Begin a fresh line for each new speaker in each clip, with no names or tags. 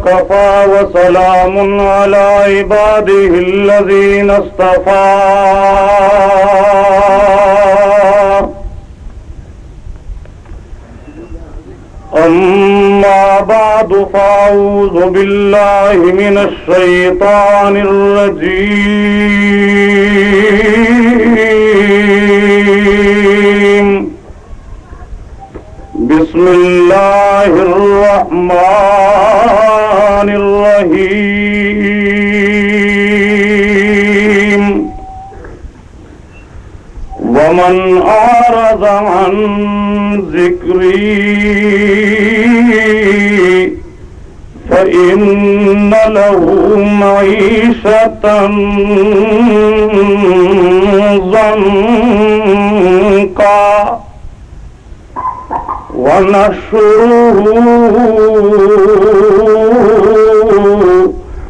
وكفى وسلام على عباده الذين اصطفى. أما بعد فأعوذ بالله من الشيطان الرجيم. بسم الله الرحمن الرحيم. ومن أعرض عن ذكري فإن له معيشة ضنكا. ونشره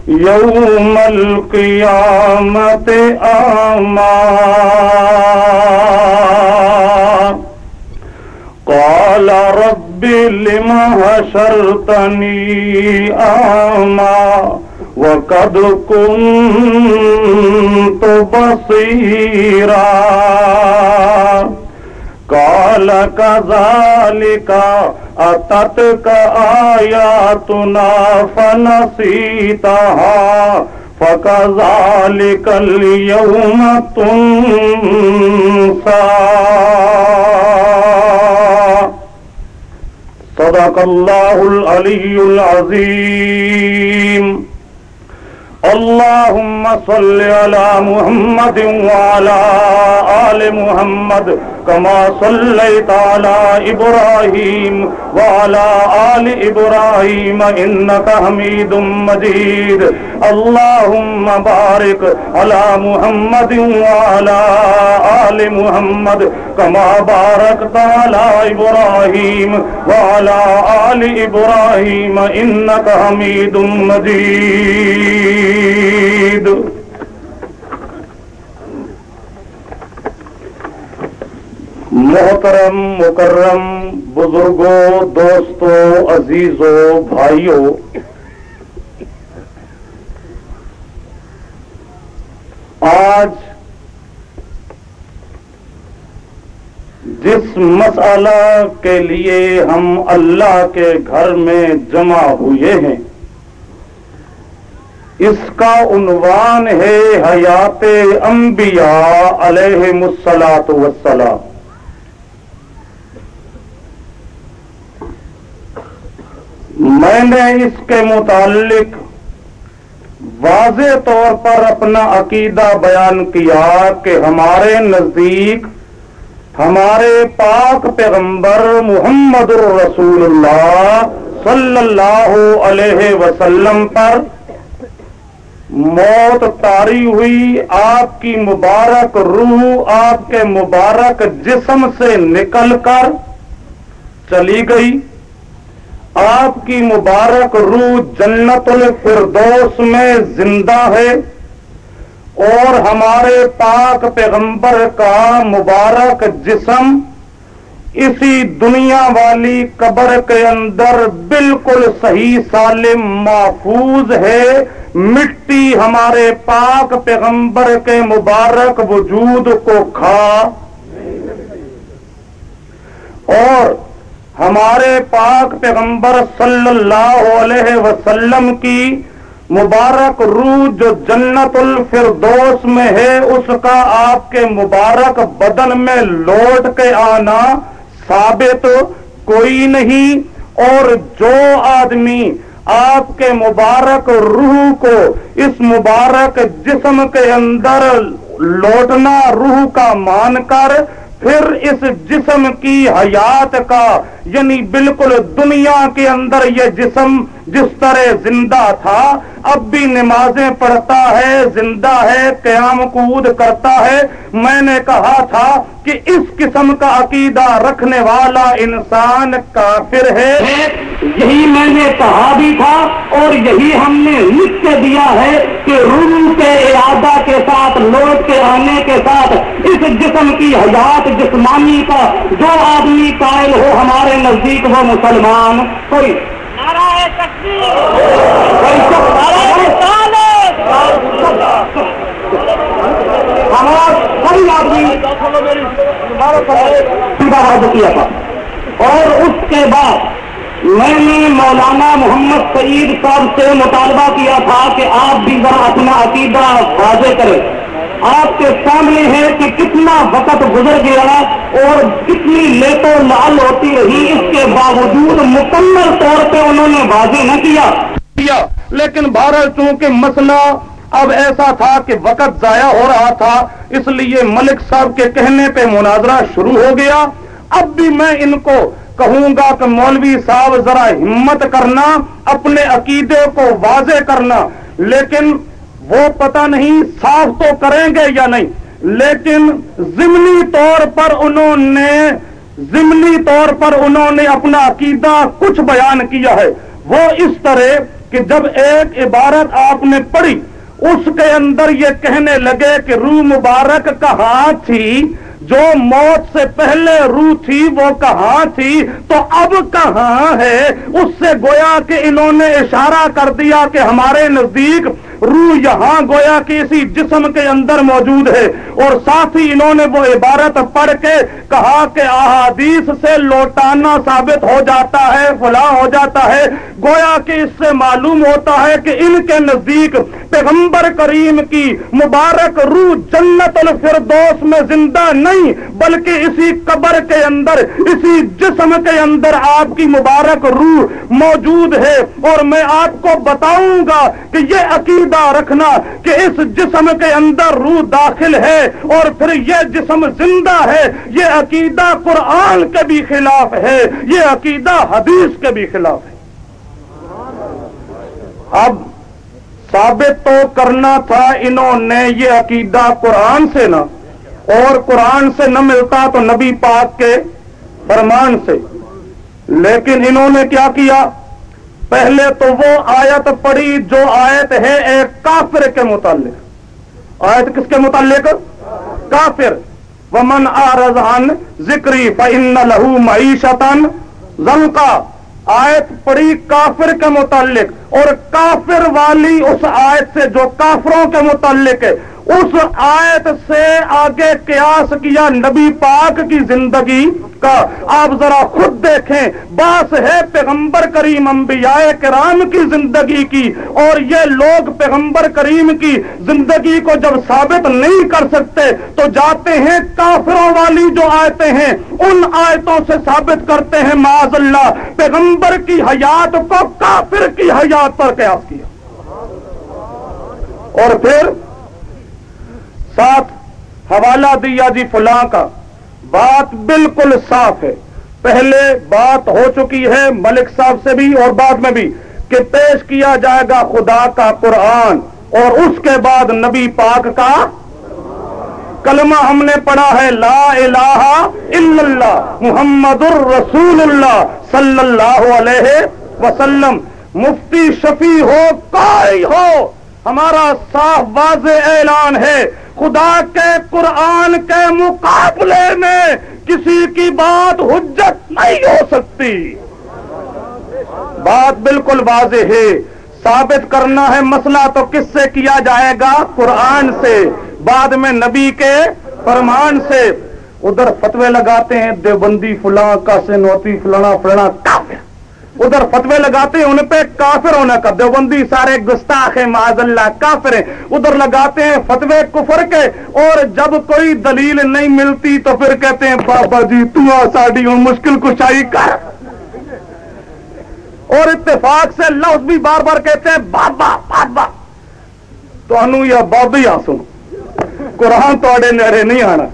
يوم القيامة أعمى. قال رب لم حشرتني أعمى وقد كنت بصيرا. قال كذلك، أتتك آياتنا فنسيتها، فكذلك اليوم تنسى. صدق الله العلي العظيم. اللهم صل على محمد وعلى آل محمد كما صليت على إبراهيم وعلى آل إبراهيم إنك حميد مجيد. اللهم بارك على محمد وعلى آل محمد كما باركت على إبراهيم وعلى آل إبراهيم إنك حميد مجيد. محترم، مکرم بزرگوں دوستوں عزیزوں بھائیوں آج جس مسئلہ کے لیے ہم اللہ کے گھر میں جمع ہوئے ہیں، اس کا عنوان ہے حیات انبیاء علیہ مسلاط وسلام میں نے اس کے متعلق واضح طور پر اپنا عقیدہ بیان کیا کہ ہمارے نزدیک ہمارے پاک پیغمبر محمد الرسول اللہ صلی اللہ علیہ وسلم پر موت تاری ہوئی، آپ کی مبارک روح، آپ کے مبارک جسم سے نکل کر چلی گئی۔ آپ کی مبارک روح جنت الفردوس میں زندہ ہے اور ہمارے پاک پیغمبر کا مبارک جسم اسی دنیا والی قبر کے اندر بالکل صحیح سالم محفوظ ہے۔ مٹی ہمارے پاک پیغمبر کے مبارک وجود کو کھا۔ اور ہمارے پاک پیغمبر صلی اللہ علیہ وسلم کی مبارک روح جو جنت الفردوس میں ہے، اس کا آپ کے مبارک بدن میں لوٹ کے آنا ثابت کوئی نہیں۔ اور جو آدمی آپ کے مبارک روح کو اس مبارک جسم کے اندر لوٹنا، روح کا مان کر، پھر اس جسم کی حیات کا یعنی بالکل دنیا کے اندر یہ جسم جس طرح زندہ تھا، اب بھی نمازیں پڑھتا ہے، زندہ ہے، قیام کود کرتا ہے۔ میں نے کہا تھا کہ اس قسم کا عقیدہ رکھنے والا انسان کافر ہے۔ یہی میں نے کہا بھی تھا اور یہی ہم نے لکھ کے دیا ہے کہ روح کے ارادہ کے ساتھ، لوٹ کے آنے کے ساتھ اس جسم کی حیات، جسمانی کا، جو آدمی قائل ہو ہمارے ہمارے نزدیک وہ مسلمان کوئی؟ ہمارا سبھی آدمی؟ کیا تھا۔ اور اس کے بعد میں نے مولانا محمد سعید صاحب سے مطالبہ کیا تھا کہ آپ بھی ذرا اپنا عقیدہ واضح کریں۔ آپ کے سامنے ہے کہ کتنا وقت گزر گیا اور کتنی لیٹ و لال ہوتی رہی، اس کے باوجود مکمل طور پہ انہوں نے واضح نہ کیا۔ لیکن بھارت چونکہ مسئلہ اب ایسا تھا کہ وقت ضائع ہو رہا تھا، اس لیے ملک صاحب کے کہنے پہ مناظرہ شروع ہو گیا۔ اب بھی میں ان کو کہوں گا کہ مولوی صاحب ذرا ہمت کرنا، اپنے عقیدے کو واضح کرنا۔ لیکن وہ پتہ نہیں صاف تو کریں گے یا نہیں، لیکن ضمنی طور پر انہوں نے، ضمنی طور پر انہوں نے اپنا عقیدہ کچھ بیان کیا ہے۔ وہ اس طرح کہ جب ایک عبارت آپ نے پڑھی، اس کے اندر یہ کہنے لگے کہ روح مبارک کہاں تھی، جو موت سے پہلے روح تھی، وہ کہاں تھی، تو اب کہاں ہے؟ اس سے گویا کہ انہوں نے اشارہ کر دیا کہ ہمارے نزدیک روح یہاں گویا کہ اسی جسم کے اندر موجود ہے۔ اور ساتھ ہی انہوں نے وہ عبارت پڑھ کے کہا کہ احادیث سے لوٹانا ثابت ہو جاتا ہے، فلاں ہو جاتا ہے۔ گویا کہ اس سے معلوم ہوتا ہے کہ ان کے نزدیک پیغمبر کریم کی مبارک روح جنت الفردوس میں زندہ نہیں، بلکہ اسی قبر کے اندر، اسی جسم کے اندر آپ کی مبارک روح موجود ہے۔ اور میں آپ کو بتاؤں گا کہ یہ عقید رکھنا کہ اس جسم کے اندر روح داخل ہے اور پھر یہ جسم زندہ ہے، یہ عقیدہ قرآن کے بھی خلاف ہے، یہ عقیدہ حدیث کے بھی خلاف ہے۔ اب ثابت تو کرنا تھا انہوں نے یہ عقیدہ قرآن سے نہ اور قرآن سے نہ ملتا تو نبی پاک کے فرمان سے۔ لیکن انہوں نے کیا کیا؟ پہلے تو وہ آیت پڑی جو آیت ہے ایک کافر کے متعلق۔ آیت کس کے متعلق؟ کافر۔ ومن آرزان ذکری فن لہو معیشتن زنکا آیت پڑی کافر کے متعلق اور کافر والی اس آیت سے جو کافروں کے متعلق ہے، اس آیت سے آگے قیاس کیا نبی پاک کی زندگی کا آپ ذرا خود دیکھیں، باس ہے پیغمبر کریم انبیاء کرام کی زندگی کی، اور یہ لوگ پیغمبر کریم کی زندگی کو جب ثابت نہیں کر سکتے، تو جاتے ہیں کافروں والی جو آیتیں ہیں، ان آیتوں سے ثابت کرتے ہیں، معاذ اللہ، پیغمبر کی حیات کو کافر کی حیات پر قیاس کیا۔ اور پھر ساتھ، حوالہ دیا جی فلاں کا۔ بات بالکل صاف ہے۔ پہلے بات ہو چکی ہے ملک صاحب سے بھی اور بعد میں بھی کہ پیش کیا جائے گا خدا کا قرآن اور اس کے بعد نبی پاک کا کلمہ ہم نے پڑھا ہے، لا الہ الا اللہ، محمد الرسول اللہ صلی اللہ علیہ وسلم۔ مفتی شفیع ہو کوئی ہو۔ ہمارا صاف واضح اعلان ہے خدا کے قرآن کے مقابلے میں کسی کی بات حجت نہیں ہو سکتی۔ بات بالکل واضح ہے۔ ثابت کرنا ہے مسئلہ تو کس سے کیا جائے گا؟ قرآن سے۔ بعد میں نبی کے فرمان سے۔ ادھر فتوے لگاتے ہیں، دیوبندی فلاں کا سنوتی فلانا فلانا کافر۔ ادھر فتوے لگاتے ہیں ان پہ کافر ہونے کا دیوبندی سارے گستاخ ہیں، معاذ اللہ، کافر ہیں۔ ادھر لگاتے ہیں فتوے کفر کے، اور جب کوئی دلیل نہیں ملتی تو پھر کہتے ہیں، بابا جی ساڑی ہوں مشکل کشائی کر۔ اور اتفاق سے لفظ بھی بار بار کہتے ہیں، بابا بابا۔ تو انو یا بابی آسو قرآن توڑے نیرے نہیں آنا۔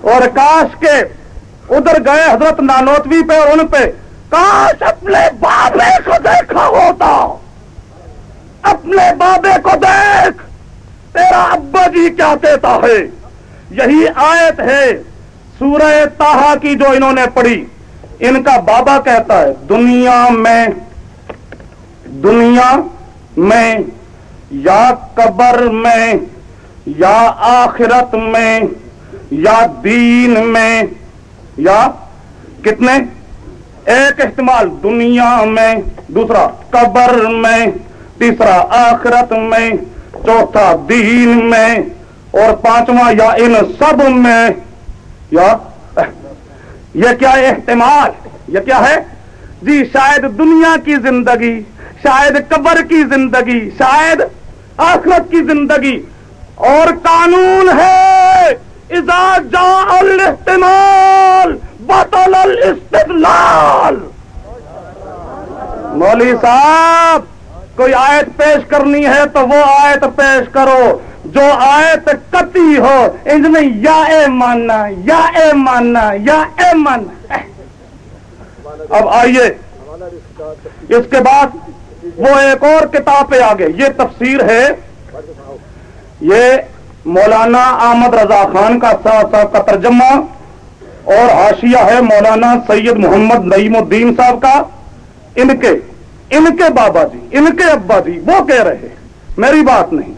اور کاش کے ادھر گئے حضرت نانوتوی پہ اور ان پہ۔ کاش اپنے بابے کو دیکھا ہوتا۔ اپنے بابے کو دیکھ۔ تیرا ابا جی کیا کہتا ہے؟ یہی آیت ہے سورہ تاہا کی جو انہوں نے پڑھی۔ ان کا بابا کہتا ہے، دنیا میں دنیا میں، یا قبر میں، یا آخرت میں، یا دین میں، یا کتنے؟ ایک احتمال دنیا میں، دوسرا قبر میں، تیسرا آخرت میں، چوتھا دین میں، اور پانچواں یا ان سب میں۔ یا، یہ کیا احتمال؟ یہ کیا ہے؟ جی شاید دنیا کی زندگی، شاید قبر کی زندگی، شاید آخرت کی زندگی۔ اور قانون ہے۔ اذا جاء الاحتمال بطل الاستدلال۔ مولوی صاحب، کوئی آیت پیش کرنی ہے تو وہ آیت پیش کرو۔ جو آیت کتی ہو ان میں یا اے ماننا، یا اے ماننا، یا اے ماننا۔ اب آئیے۔ اس کے بعد وہ ایک اور کتاب پہ آگے۔ یہ تفسیر ہے۔ یہ مولانا احمد رضا خان کا صاحب کا ترجمہ۔ اور حاشیہ ہے مولانا سید محمد نعیم الدین صاحب کا۔ ان کے ان کے بابا جی ان کے ابا جی وہ کہہ رہے میری بات نہیں۔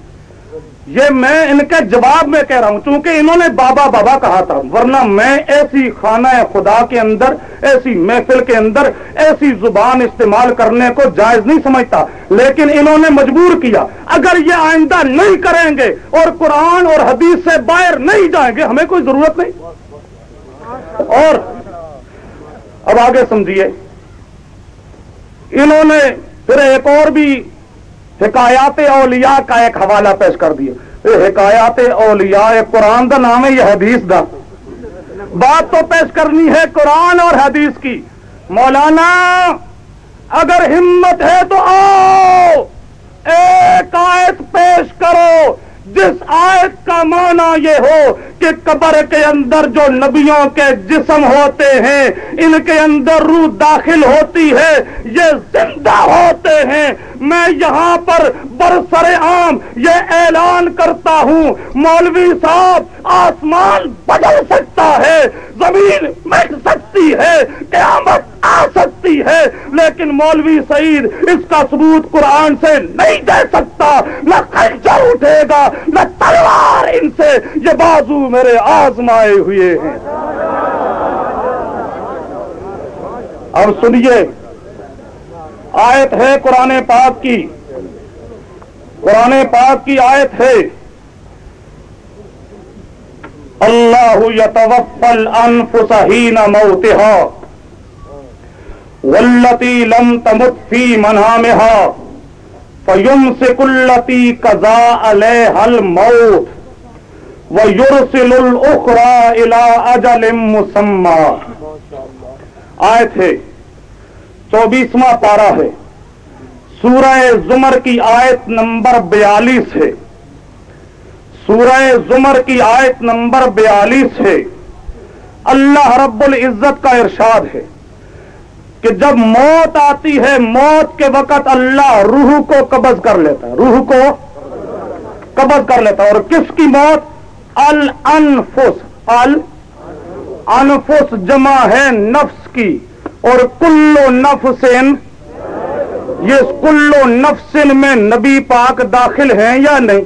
یہ میں ان کے جواب میں کہہ رہا ہوں، چونکہ انہوں نے بابا بابا کہا تھا۔ ورنہ میں ایسی خانہ خدا کے اندر، ایسی محفل کے اندر، ایسی زبان استعمال کرنے کو جائز نہیں سمجھتا۔ لیکن انہوں نے مجبور کیا، اگر یہ آئندہ نہیں کریں گے اور قرآن اور حدیث سے باہر نہیں جائیں گے، ہمیں کوئی ضرورت نہیں۔ اور اب آگے سمجھیے۔ انہوں نے پھر ایک اور بھی حکایات اولیاء کا ایک حوالہ پیش کر دیا۔ حکایات اولیاء قرآن دا نام ہے، یہ حدیث دا۔ بات تو پیش کرنی ہے قرآن اور حدیث کی۔ مولانا، اگر ہمت ہے تو آؤ، ایک آیت پیش کرو۔ جس آیت کا معنی یہ ہو کہ قبر کے اندر جو نبیوں کے جسم ہوتے ہیں، ان کے اندر روح داخل ہوتی ہے، یہ زندہ ہوتے ہیں۔ میں یہاں پر برسر عام یہ اعلان کرتا ہوں، مولوی صاحب، آسمان بدل سکتا ہے، زمین مٹ سکتی ہے، قیامت آ سکتی ہے۔ لیکن مولوی سعید اس کا ثبوت قرآن سے نہیں دے سکتا۔ نہ خنجر اٹھے گا، نہ تلوار ان سے۔ یہ بازو میرے آزمائے ہوئے ہیں۔ اب سنیے، آیت ہے قرآن پاک کی۔ قرآن پاک کی آیت ہے، اللہ یتوفل انفس حین موتها لم تمت فی منامها فیمسک اللتی قضا علیہ الموت۔ ویرسل الاخرى الى اجل مسمى۔ آیت ہے چوبیسواں پارا ہے۔ سورہ زمر کی آیت نمبر بیالیس ہے۔ سورہ زمر کی آیت نمبر بیالیس ہے۔ اللہ رب العزت کا ارشاد ہے کہ جب موت آتی ہے، موت کے وقت اللہ روح کو قبض کر لیتا ہے۔ روح کو قبض کر لیتا ہے۔ اور کس کی موت؟ الانفس الانفس جمع ہے نفس کی، اور کلو نفسن، یہ کلو نفسن میں نبی پاک داخل ہیں یا نہیں؟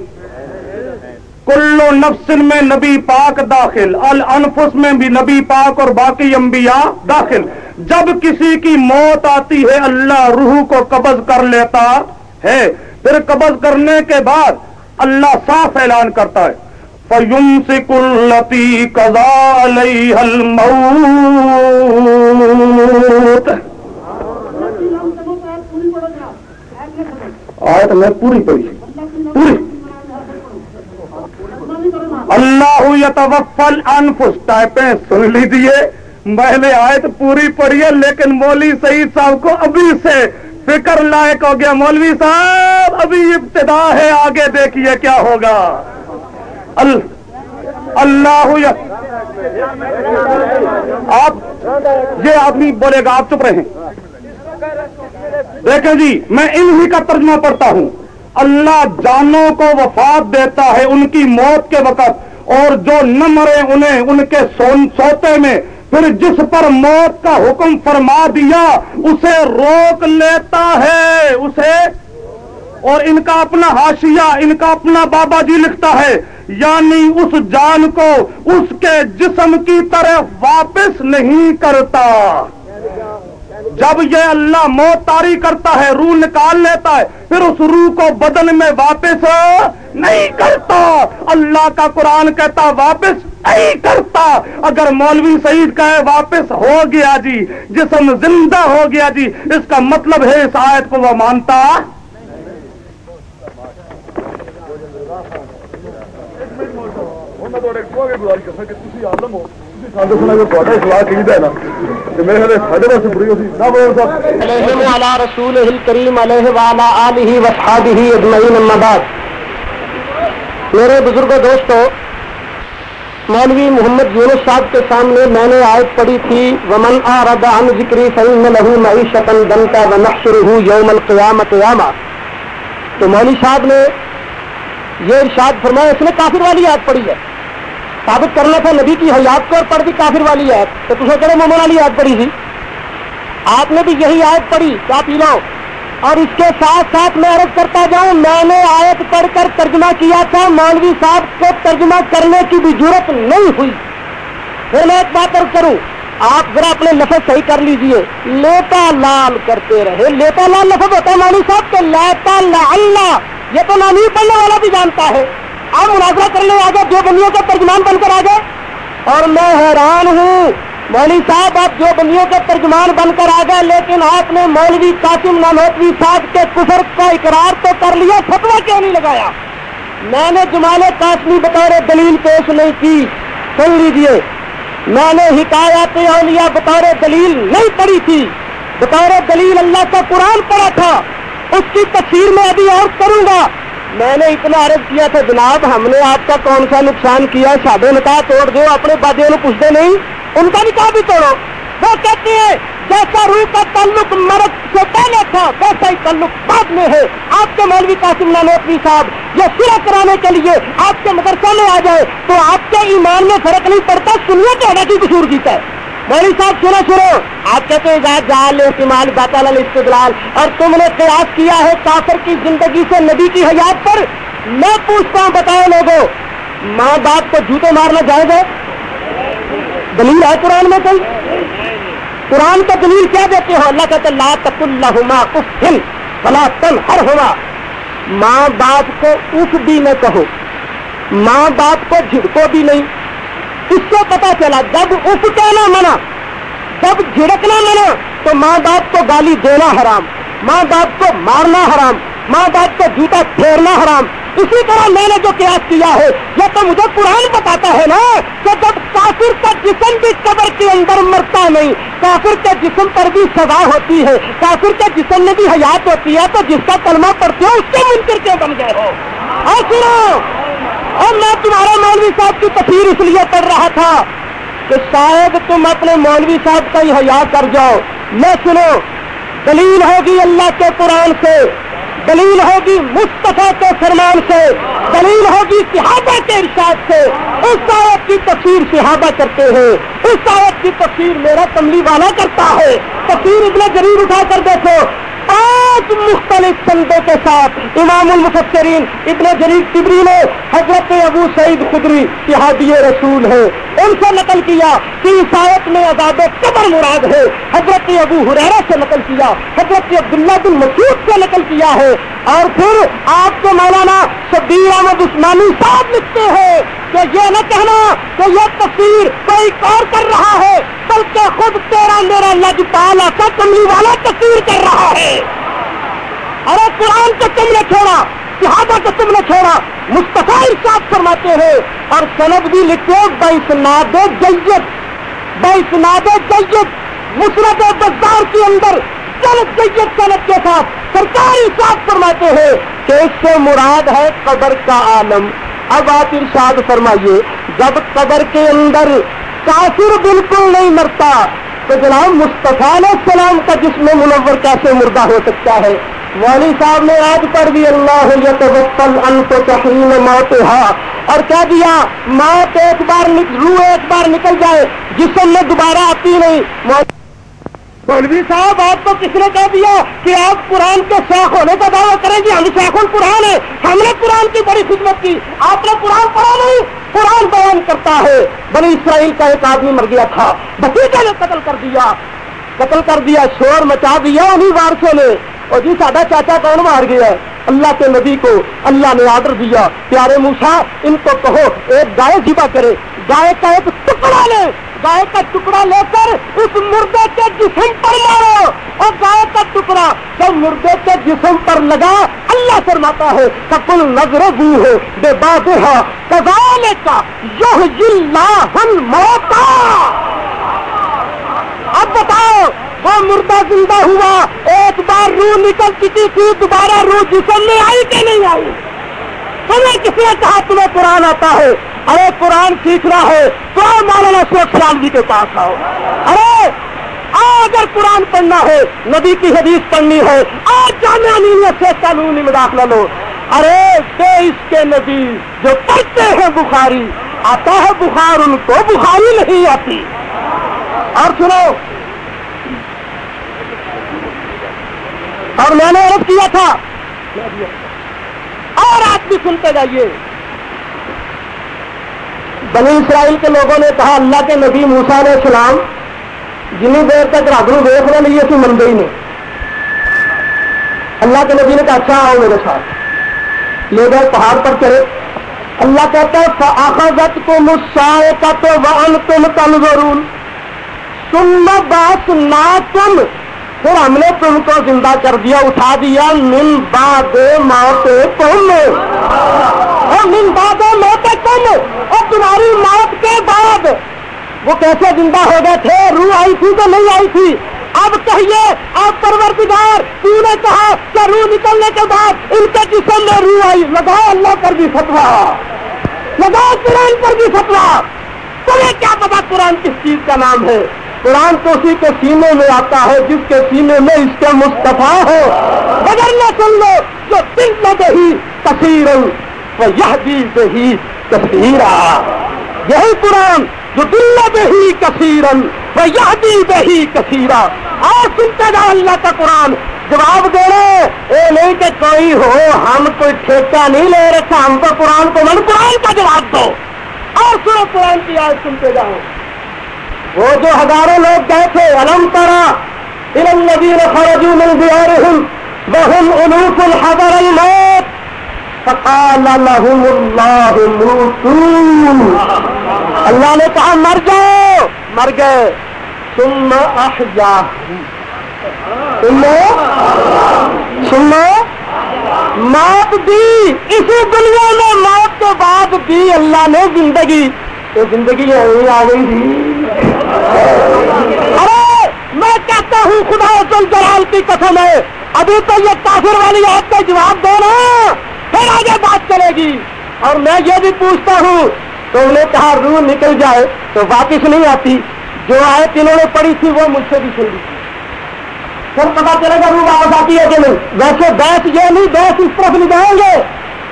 کلو نفسن میں نبی پاک داخل، الانفس میں بھی نبی پاک اور باقی انبیاء داخل۔ جب کسی کی موت آتی ہے، اللہ روح کو قبض کر لیتا ہے۔ پھر قبض کرنے کے بعد اللہ صاف اعلان کرتا ہے۔ فیم سے کلتی کزا آیت میں پوری پڑھی۔ پوری۔ اللہ یتوفل انفس۔ ٹائپیں سن لیجیے میں نے آیت پوری پڑھی ہے، لیکن مولوی سعید صاحب کو ابھی سے فکر لائق ہو گیا۔ مولوی صاحب، ابھی ابتدا ہے، آگے دیکھیے کیا ہوگا۔ اللہ آپ یہ آدمی بولے گا آپ چپ رہے دیکھیں جی میں انہی کا ترجمہ پڑھتا ہوں۔ اللہ جانوں کو وفات دیتا ہے ان کی موت کے وقت، اور جو نہ مرے انہیں ان کے سوتے میں، پھر جس پر موت کا حکم فرما دیا، اسے روک لیتا ہے۔ اسے اور ان کا اپنا حاشیہ، ان کا اپنا بابا جی لکھتا ہے۔ یعنی اس جان کو اس کے جسم کی طرف واپس نہیں کرتا۔ جب یہ اللہ موت تاری کرتا ہے، روح نکال لیتا ہے، پھر اس روح کو بدن میں واپس نہیں کرتا۔ اللہ کا قرآن کہتا، واپس نہیں کرتا۔ اگر مولوی سعید کہے، واپس ہو گیا جی جسم زندہ ہو گیا جی اس کا مطلب ہے اس آیت کو وہ مانتا۔
رسول کریم علیہ والا علیہ وصحابہ اجمعین اما بعد میرے بزرگ دوستو مولوی محمد یونس صاحب کے سامنے میں نے آیت پڑھی تھی ومن آرد عن ذکری فإن له معیشتا دنتا ونحشره یوم القیامت یاما تو مولوی صاحب نے یہ ارشاد فرمایا اس نے کافر والی آیت پڑھی ہے ثابت کرنا تھا نبی کی حیات کو اور پڑھ دی کافر والی آیت۔ تو تصے کرو مومن والی آیت پڑھی تھی۔ آپ نے بھی یہی آیت پڑھی، کیا پی لو اور اس کے ساتھ ساتھ میں عرض کرتا جاؤں، میں نے آیت پڑھ کر ترجمہ کیا تھا، مولوی صاحب کو ترجمہ کرنے کی بھی ضرورت نہیں ہوئی۔ پھر میں ایک بات عرض کروں، آپ ذرا اپنے لفظ صحیح کر لیجیے۔ لیتا لال کرتے رہے۔ لیتا لال لفظ ہوتا ہے مولوی صاحب تو لیتا اللہ یہ تو نامی پڑھنے والا بھی جانتا ہے۔ آپ مناظرہ کرنے آ گئے جو بندیوں کا ترجمان بن کر آ گئے اور میں حیران ہوں، مولوی صاحب، آپ جو بندیوں کے ترجمان بن کر آ گئے لیکن آپ نے مولوی قاسم نانوتوی صاحب کے کفر کا اقرار تو کر لیا فتوا کیوں نہیں لگایا؟ میں نے جمال قاسمی بطور دلیل پیش نہیں کی، سن لیجیے میں نے حکایات اولیاء بطور دلیل نہیں پڑھی تھی۔ بطور دلیل اللہ کا قرآن پڑھا تھا، اس کی تفسیر میں ابھی اور کروں گا۔ میں نے اتنا عرض کیا تھا، جناب، ہم نے آپ کا کون سا نقصان کیا؟ شادے نکاح توڑ دو، اپنے بادیوں کو پوچھتے نہیں۔ ان کا نکاح بھی توڑو۔ وہ کہتے ہیں، جیسا روح کا تعلق مرد سے پہلے تھا، ویسا ہی تعلق بعد میں ہے۔ آپ کے مولوی قاسم نانوتوی صاحب یہ سرا کرانے کے لیے آپ کے مدرسہ میں آ جائے، تو آپ کے ایمان میں فرق نہیں پڑتا سنیے تو ہونا کی قصور جیتا ہے۔ مولوی صاحب، سنو سنو۔ آپ کہتے ہیں جال استعمال باطال استدلال اور تم نے قیاس کیا ہے کافر کی زندگی سے نبی کی حیات پر، میں پوچھتا ہوں، بتاؤ لوگوں، ماں باپ کو جوتے مارنا جائز ہے؟ دلیل ہے قرآن میں کوئی؟ قرآن کا دلیل کیا دیتے ہو؟ اللہ کہتے لا تک اللہ اس دن فلا تن ہر ہوا ماں باپ کو اس بھی نہ کہو۔ ماں باپ کو جھڑکو بھی نہیں۔ اس سے پتا چلا، جب اس کہنا منع جب جھڑکنا منع تو ماں باپ کو گالی دینا حرام، ماں باپ کو مارنا حرام، ماں باپ کو جوتا پھیرنا حرام۔ اسی طرح میں نے جو قیاس کیا ہے، یہ تو مجھے قرآن بتاتا ہے نا کہ جب کافر کا جسم بھی قبر کے اندر مرتا نہیں، کافر کے جسم پر بھی سزا ہوتی ہے، کافر کے جسم میں بھی حیات ہوتی ہے، تو جس کا کلمہ پڑتے ہو، اس کے منکر کے بن گئے ہو؟ اور سنو۔ اور میں تمہارے مولوی صاحب کی تفریح اس لیے پڑھ رہا تھا کہ شاید تم اپنے مولوی صاحب کا ہی حیا کر جاؤ۔ میں سنو دلیل ہوگی اللہ کے قرآن سے، دلیل ہوگی مصطفیٰ کے فرمان سے، دلیل ہوگی صحابہ کے ارشاد سے۔ اس آیت کی تفسیر صحابہ کرتے ہیں۔ اس آیت کی تفسیر میرا کملی والا کرتا ہے۔ تفسیر اتنا ضرور اٹھا کر دیکھو۔ پانچ مختلف سندوں کے ساتھ امام المفسرین اتنے جریب تبری نے حضرت ابو سعید خدری شہادی رسول ہے ان سے نقل کیا کہ عیسائیت میں عذاب قبر مراد ہے۔ حضرت ابو حریرا سے نقل کیا، حضرت عبداللہ بن مسعود سے نقل کیا ہے۔ اور پھر آپ کے مولانا شبیر احمد عثمانی صاحب لکھتے ہیں کہ یہ نہ کہنا کہ یہ تصویر کوئی اور کر رہا ہے، بلکہ خود تیرا میرا لج پالا کا کملی والا تصویر کر رہا ہے ارے قرآن کو تم نے چھوڑا، صحابہ کو تم نے چھوڑا۔ مستفا ارشاد فرماتے ہیں، اور سند بھی لکھتے بائسناد جیت بائسناد جیت مسرت بازار کے اندر سنت جیت سنت کے ساتھ سرکاری ارشاد فرماتے ہیں کہ اس سے مراد ہے قبر کا عالم۔ اب آپ ارشاد فرمائیے، جب قبر کے اندر کافر بالکل نہیں مرتا، تو جناب مصطفیٰ علیہ السلام کا جسم منور کیسے مردہ ہو سکتا ہے؟ والی صاحب نے آج پر بھی اللہ ان کو تحریم موت اور کیا دیا، موت ایک بار روح ایک بار نکل جائے، جسم میں دوبارہ آتی نہیں۔ مولوی صاحب، آپ کو کس نے کہہ دیا کہ آپ قرآن کے شیخ ہونے کا دعویٰ کریں گے؟ ہم شیخ القرآن ہے ہم نے قرآن کی بڑی خدمت کی۔ آپ نے قرآن پڑھا نہیں، قرآن بیان کرتا ہے۔ بنی اسرائیل کا ایک آدمی مر گیا تھا۔ بتیجا نے قتل کر دیا۔ قتل کر دیا، شور مچا دیا انہیں وارسوں نے۔ اور جی ساڈا چاچا کون مار گیا؟ اللہ کے نبی کو اللہ نے آرڈر دیا. پیارے موسا، ان کو کہو، ایک گائے ذبح کرے. گائے کا ایک ٹکڑا لے. گائے کا ٹکڑا لے کر اس مردے کے جسم پر مارو. اور گائے کا ٹکڑا جب مردے کے جسم پر لگا، اللہ فرماتا ہے کپل نظر بو ہو بے باد کزال کا یہ موتا وہ مردہ زندہ ہوا، ایک بار روح نکل چکی تھی، دوبارہ روح جسم میں آئی کہ نہیں آئی؟ تمہیں کسی نے کہا تمہیں قرآن آتا ہے؟ ارے قرآن سیکھنا ہے تو مولانا شیخ شام جی کے پاس آؤ۔ ارے اگر قرآن پڑھنا ہے نبی کی حدیث پڑھنی ہے آج جامعہ نہیں سے قانونی میں داخلہ لو۔ ارے، بے اس کے نبی جو پڑھتے ہیں بخاری، آتا ہے بخار، ان کو بخاری نہیں آتی۔ اور سنو اور میں نے عرض کیا تھا، اور آپ بھی سنتے جائیے۔ بنی اسرائیل کے لوگوں نے کہا، اللہ کے نبی موسا علیہ السلام جنی دیر تک رات دیکھ رہے لیے تھی منگئی نے اللہ کے نبی نے کہا اچھا آؤ میرے ساتھ۔ لے گئے پہاڑ پر چڑھے۔ اللہ کہتا ہے آخذت کو مسائے کا تو ون تم تم ضرور سن بات نہ تم پھر ہم نے تم کو زندہ کر دیا، اٹھا دیا، من باد موت تم۔ اور من باد موت تم۔ اور تمہاری موت کے بعد۔ وہ کیسے زندہ ہو گئے تھے؟ روح آئی تھی تو نہیں آئی تھی؟ اب کہیے، آپ پرورتگار تو نے کہا کہ روح نکلنے کے بعد ان کے جسم میں روح آئی؟ لگاؤ اللہ پر بھی فتوا لگاؤ قرآن پر بھی فتوا تمہیں کیا پتا قرآن کس چیز کا نام ہے؟ قرآن تو اسی کے سینے میں آتا ہے، جس کے سینے میں اس کے مستفا ہو بغیر نہ سن لو جو دل میں دہی کثیر یہ دہی کثیرا یہی قرآن جو دل میں دہی کثیرن وہ یہ دل دہی کثیرا اور سنتے جاؤ اللہ کا قرآن۔ جواب دے رہے اے نہیں کہ کوئی ہو، ہم کوئی ٹھیکہ نہیں لے رکھا ہم تو قرآن کو من قرآن کا جواب دو۔ اور سنو قرآن کی آج سنتے جاؤ۔ وہ جو ہزاروں لوگ گئے تھے الم ترا علم نبی خرجو من دیارہم وهم انوف الحضر الموت فقال لهم اللہ موتون۔ اللہ نے کہا، مر جاؤ، مر گئے۔ ثم احیا سنو سنو موت دی۔ اسی دنیا میں موت کے بعد دی اللہ نے زندگی، تو زندگی آ گئی تھی۔ ارے، میں کہتا ہوں، خدا جل جلال کی قسم ہے، ابھی تو یہ کافر والی آپ کا جواب دو نا پھر آگے بات چلے گی۔ اور میں یہ بھی پوچھتا ہوں، تو انہیں کہا روح نکل جائے، تو واپس نہیں آتی۔ جو آئے انہوں نے پڑھی تھی، وہ مجھ سے بھی سن لی پھر پتا چلے گا روح واپس آتی ہے کہ نہیں۔ ویسے بحث یہ نہیں بحث اس طرف نہیں گے۔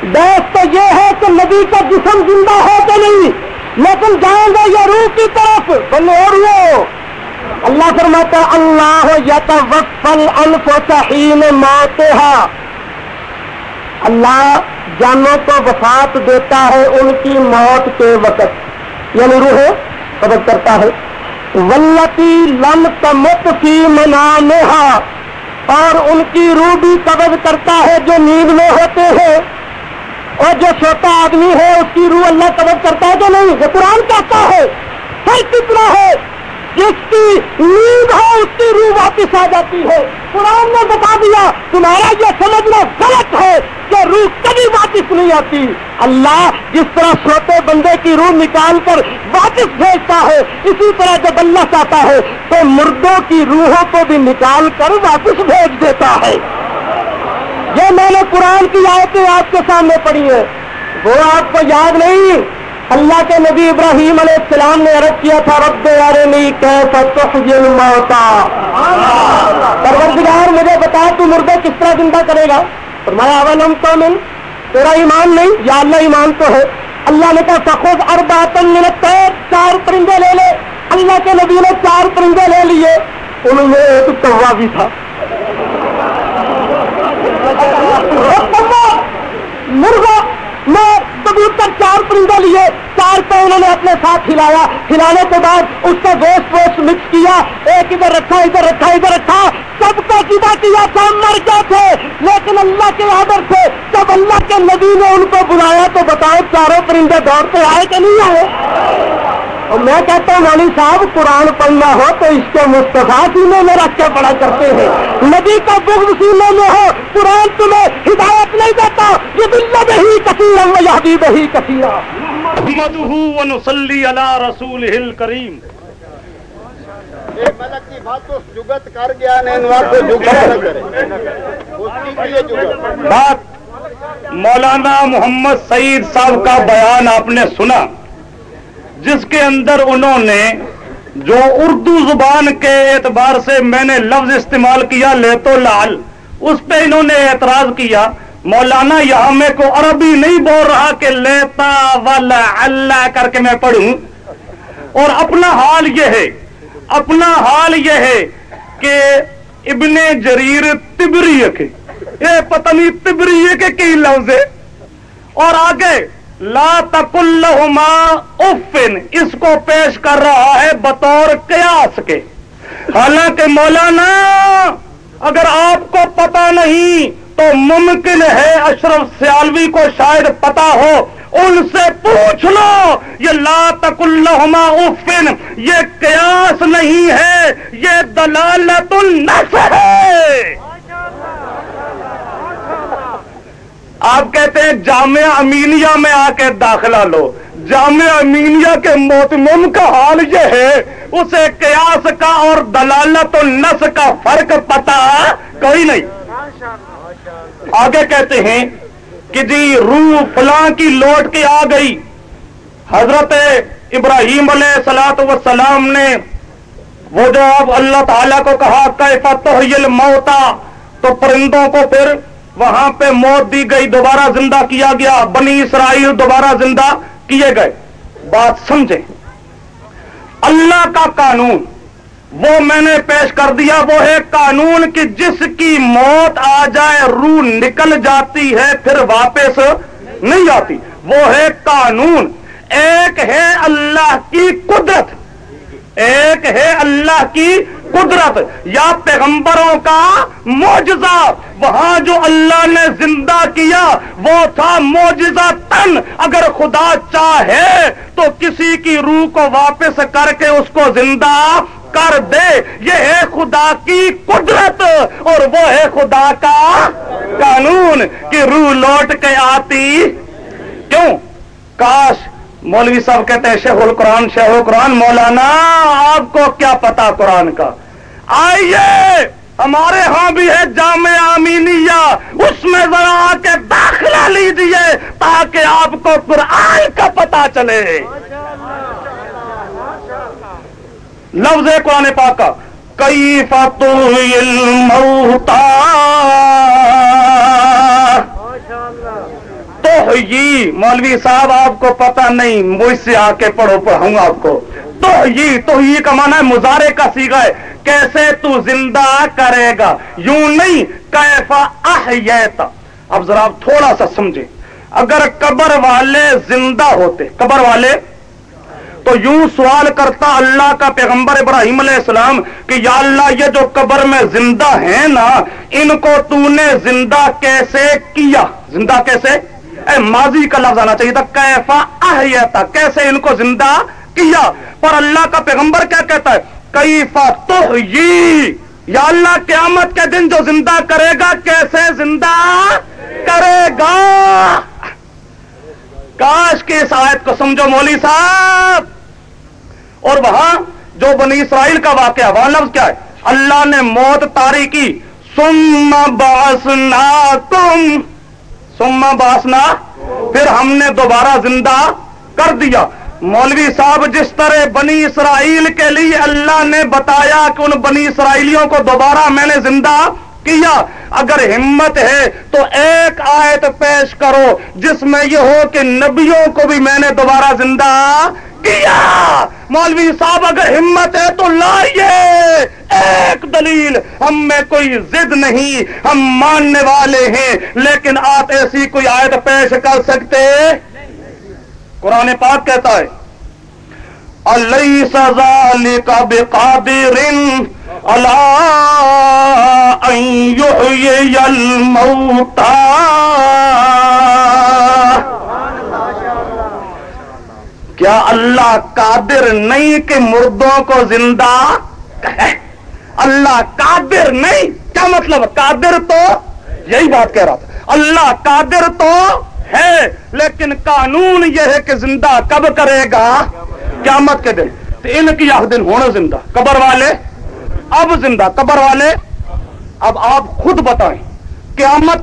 بحث تو یہ ہے کہ نبی کا جسم زندہ ہے کہ نہیں۔ لیکن جائیں گے یہ روح کی طرف بولے اور وہ اللہ فرماتا اللہ یا تو وقفل الفین موت اللہ جانوں کو وفات دیتا ہے ان کی موت کے وقت۔ یعنی روح قبض کرتا ہے۔ ولتی لم تمت فی منا اور ان کی روح بھی قبض کرتا ہے جو نیند میں ہوتے ہیں۔ اور جو چھوٹا آدمی ہے، اس کی روح اللہ قبض کرتا ہے کہ نہیں؟ وہ قرآن کہتا ہے پھر کتنا ہے، جس کی نیند ہے، اس کی روح واپس آ جاتی ہے۔ قرآن نے بتا دیا، تمہارا یہ سمجھنا غلط ہے کہ روح کبھی واپس نہیں آتی۔ اللہ جس طرح سوتے بندے کی روح نکال کر واپس بھیجتا ہے، اسی طرح جب اللہ چاہتا ہے، تو مردوں کی روحوں کو بھی نکال کر واپس بھیج دیتا ہے۔ یہ میں نے قرآن کی آیتیں آپ کے سامنے پڑھی ہے وہ آپ کو یاد نہیں؟ اللہ کے نبی ابراہیم علیہ السلام نے عرض کیا تھا، رب ارنی کیسا پروردگار مجھے بتا، تو مردے کس طرح زندہ کرے گا؟ فرمایا، اولم تو من تیرا ایمان نہیں؟ یا اللہ ایمان تو ہے۔ اللہ نے کہا سخوز ارباتن من چار پرندے لے لے۔ اللہ کے نبی نے چار پرندے لے لیے۔ ان میں ایک کوا بھی تھا مرغا میں کبوتر چار پرندے لیے چار پہ انہوں نے اپنے ساتھ کھلایا۔ کھلانے کے بعد اس کا گوشت ووشت مکس کیا۔ ایک ادھر رکھا ادھر رکھا ادھر رکھا۔ سب کا سیدھا کیا تھا مر گئے تھے۔ لیکن اللہ کے آدر سے جب اللہ کے نبی نے ان کو بلایا تو بتاؤ چاروں پرندے دوڑتے آئے کہ نہیں آئے؟ اور میں کہتا ہوں مولوی صاحب، قرآن پڑھنا ہو تو اس کے مستفا سینے میں رکھ کے پڑھا کرتے ہیں۔ نبی کا بغض سینے میں ہو، قرآن تمہیں ہدایت نہیں دیتا۔ یہ دلہ بہی کثیر یادی بہی کثیر
ونصلی علی رسول کریم بات مولانا محمد سعید صاحب کا بیان آپ نے سنا جس کے اندر انہوں نے جو اردو زبان کے اعتبار سے میں نے لفظ استعمال کیا لے تو لال اس پہ انہوں نے اعتراض کیا مولانا یہاں میں کو عربی نہیں بول رہا کہ لیتا والا اللہ کر کے میں پڑھوں۔ اور اپنا حال یہ ہے، اپنا حال یہ ہے کہ ابن جریر تبری کے یہ پتہ نہیں تبری کے کی لفظ ہے۔ اور آگے، لا تکلہما افن، اس کو پیش کر رہا ہے بطور قیاس کے۔ حالانکہ مولانا، اگر آپ کو پتا نہیں تو ممکن ہے اشرف سیالوی کو شاید پتا ہو، ان سے پوچھ لو، یہ لا تکلہما افن، یہ قیاس نہیں ہے، یہ دلالت النس ہے۔ آپ کہتے ہیں جامعہ امینیا میں آ کے داخلہ لو۔ جامعہ امینیا کے موتمم کا حال یہ ہے، اسے قیاس کا اور دلالت النس کا فرق پتا کوئی نہیں۔ آگے کہتے ہیں کہ جی روح فلاں کی لوٹ کے آ گئی۔ حضرت ابراہیم علیہ سلاط وسلام نے وہ جو اب اللہ تعالیٰ کو کہا کہ فتح موتا تو پرندوں کو پھر وہاں پہ موت دی گئی، دوبارہ زندہ کیا گیا، بنی اسرائیل دوبارہ زندہ کیے گئے۔ بات سمجھیں۔ اللہ کا قانون وہ میں نے پیش کر دیا، وہ ہے قانون کہ جس کی موت آ جائے، روح نکل جاتی ہے، پھر واپس نہیں آتی۔ وہ ہے قانون۔ ایک ہے اللہ کی قدرت۔ ایک ہے اللہ کی قدرت۔ یا پیغمبروں کا موجزہ وہاں جو اللہ نے زندہ کیا، وہ تھا موجزہ تن۔ اگر خدا چاہے تو کسی کی روح کو واپس کر کے اس کو زندہ کر دے، یہ ہے خدا کی قدرت اور وہ ہے خدا کا قانون کہ روح لوٹ کے آتی۔ کیوں؟ کاش مولوی صاحب کہتے ہیں، شیخ القرآن شیخ القرآن، مولانا، آپ کو کیا پتا قرآن کا؟ آئیے، ہمارے ہاں بھی ہے جامع امینیہ اس میں ذرا آ کے داخلہ لیجیے تاکہ آپ کو قرآن کا پتا چلے۔ لفظ قرآن پاک کا۔ کئی تو یہ مولوی صاحب، آپ کو پتا نہیں، مجھ سے آ کے پڑھو، پڑھاؤں آپ کو۔ تو یہ تو یہ کا ہے مظاہرے کا سیگا ہے۔ کیسے تو زندہ کرے گا؟ یوں نہیں، کیفا احییتا اب ذرا آپ تھوڑا سا سمجھیں۔ اگر قبر والے زندہ ہوتے، قبر والے تو یوں سوال کرتا اللہ کا پیغمبر ابراہیم علیہ السلام کہ یا اللہ یہ جو قبر میں زندہ ہیں نا، ان کو تو نے زندہ کیسے کیا؟ زندہ کیسے؟ اے ماضی کا لفظ آنا چاہیے تھا، کیفا احییتا کیسے ان کو زندہ کیا؟ پر اللہ کا پیغمبر کیا کہتا ہے؟ کئی تو یا اللہ قیامت کے دن جو زندہ کرے گا، کیسے زندہ کرے گا؟ کاش کی اس آیت کو سمجھو مولی صاحب۔ اور وہاں جو بنی اسرائیل کا واقعہ، وہاں لفظ کیا ہے؟ اللہ نے موت تاری کی۔ سم باسنا تم سم باسنا پھر ہم نے دوبارہ زندہ کر دیا۔ مولوی صاحب، جس طرح بنی اسرائیل کے لیے اللہ نے بتایا کہ ان بنی اسرائیلیوں کو دوبارہ میں نے زندہ کیا؟ اگر ہمت ہے تو ایک آیت پیش کرو جس میں یہ ہو کہ نبیوں کو بھی میں نے دوبارہ زندہ کیا۔ مولوی صاحب، اگر ہمت ہے تو لائیے۔ ایک دلیل، ہم میں کوئی ضد نہیں، ہم ماننے والے ہیں۔ لیکن آپ ایسی کوئی آیت پیش کر سکتے؟ قرآن پاک کہتا ہے علیہ سزال کا بے کیا اللہ قادر نہیں کہ مردوں کو زندہ کرے اللہ قادر نہیں؟ کیا مطلب قادر تو؟ یہی بات کہہ رہا تھا۔ اللہ قادر تو ہے، لیکن قانون یہ ہے کہ زندہ کب کرے گا؟ قیامت کے دن۔ تو ان کی آخ دن ہونا زندہ۔ قبر والے اب زندہ قبر والے اب آپ خود بتائیں قیامت